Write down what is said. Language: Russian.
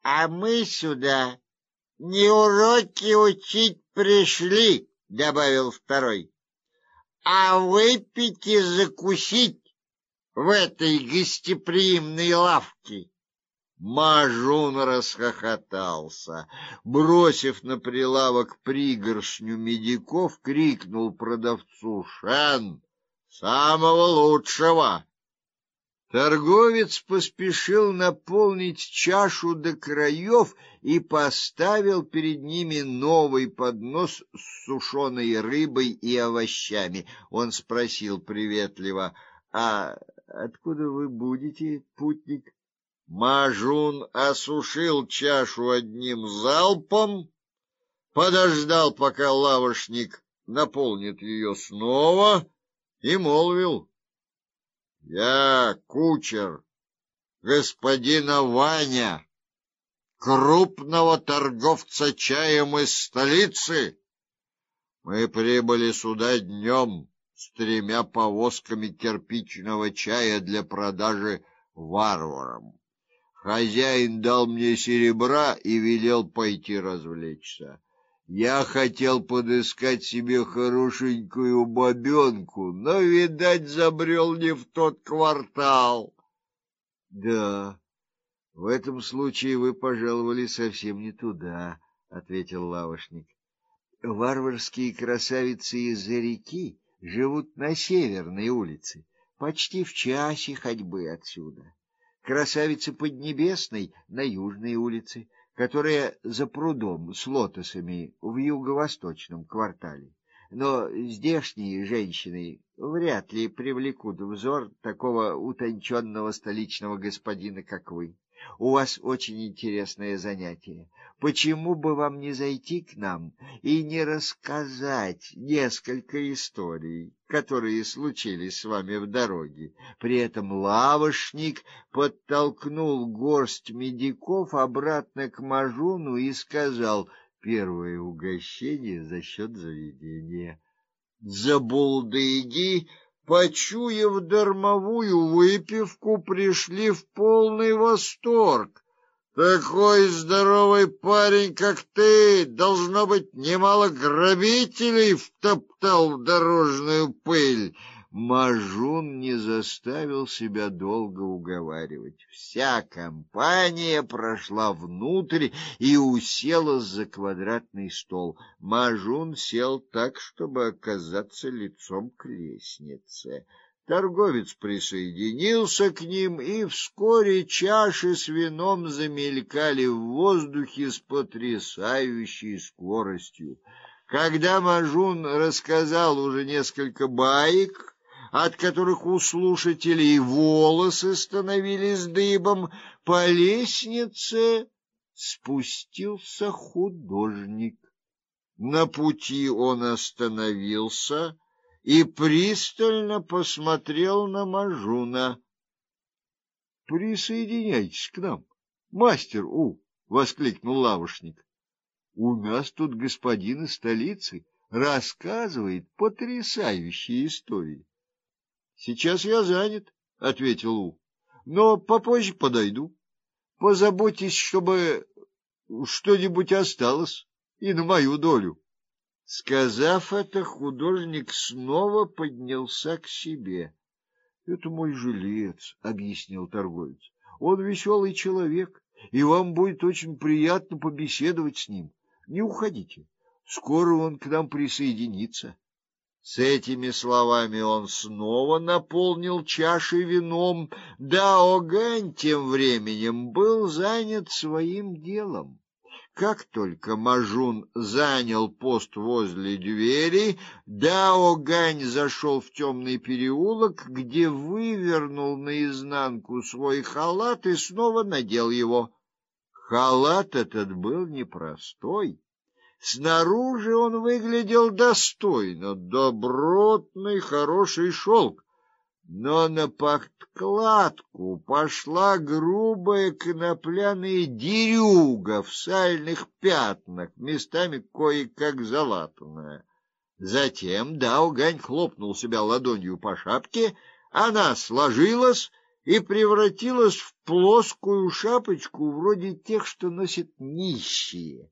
— А мы сюда не уроки учить пришли, — добавил второй, — а выпить и закусить в этой гостеприимной лавке. Мажун расхохотался, бросив на прилавок пригоршню медиков, крикнул продавцу «Шен! Самого лучшего!» Торговец поспешил наполнить чашу до краев и поставил перед ними новый поднос с сушеной рыбой и овощами. Он спросил приветливо, «А откуда вы будете, путник?» Мажун осушил чашу одним залпом, подождал, пока лавошник наполнит ее снова, и молвил: "Я кучер господина Ваня, крупного торговца чаем из столицы. Мы прибыли сюда днем с тремя повозками кирпичного чая для продажи варварам. Хозяин дал мне серебра и велел пойти развлечься. Я хотел подыскать себе хорошенькую бабенку, но, видать, забрел не в тот квартал. — Да, в этом случае вы пожаловали совсем не туда, — ответил лавошник. — Варварские красавицы из-за реки живут на северной улице, почти в часе ходьбы отсюда красавицы Поднебесной на Южной улице, которая за прудом с лотосами в юго-восточном квартале. Но здешние женщины вряд ли привлекут взор такого утонченного столичного господина, как вы. У вас очень интересное занятие. Почему бы вам не зайти к нам и не рассказать несколько историй, которые случились с вами в дороге? При этом лавошник подтолкнул горсть медиков обратно к Мажуну и сказал: "Первое угощение за счет заведения". Забулдыги почуяв дармовую выпивку, пришли в полный восторг. Такой здоровый парень, как ты, должно быть, немало грабителей втоптал в дорожную пыль. Мажун не заставил себя долго уговаривать. Вся компания прошла внутрь и уселась за квадратный стол. Мажун сел так, чтобы оказаться лицом к лестнице. Торговец присоединился к ним, и вскоре чаши с вином замелькали в воздухе с потрясающей скоростью. Когда Мажун рассказал уже несколько баек, от которых у слушателей волосы становились дыбом, по лестнице спустился художник. На пути он остановился и пристально посмотрел на Мажуна. — Присоединяйтесь к нам, мастер У! — воскликнул лавошник. — У нас тут господин из столицы рассказывает потрясающие истории. Сейчас я занят, ответил У. Но попозже подойду. Позаботьтесь, чтобы что-нибудь осталось и на мою долю. Сказав это, художник снова поднялся к себе. Это мой жилец, объяснил торговец. Он веселый человек, и вам будет очень приятно побеседовать с ним. Не уходите. Скоро он к нам присоединится. С этими словами он снова наполнил чаши вином. Дао Гань тем временем был занят своим делом. Как только Мажун занял пост возле двери, Дао Гань зашел в темный переулок, где вывернул наизнанку свой халат и снова надел его. Халат этот был непростой. Снаружи он выглядел достойно, добротный, хороший шелк, но на подкладку пошла грубая конопляная дерюга в сальных пятнах, местами кое-как залатанная. Затем Даугань хлопнул себя ладонью по шапке, она сложилась, и превратилась в плоскую шапочку вроде тех, что носят нищие.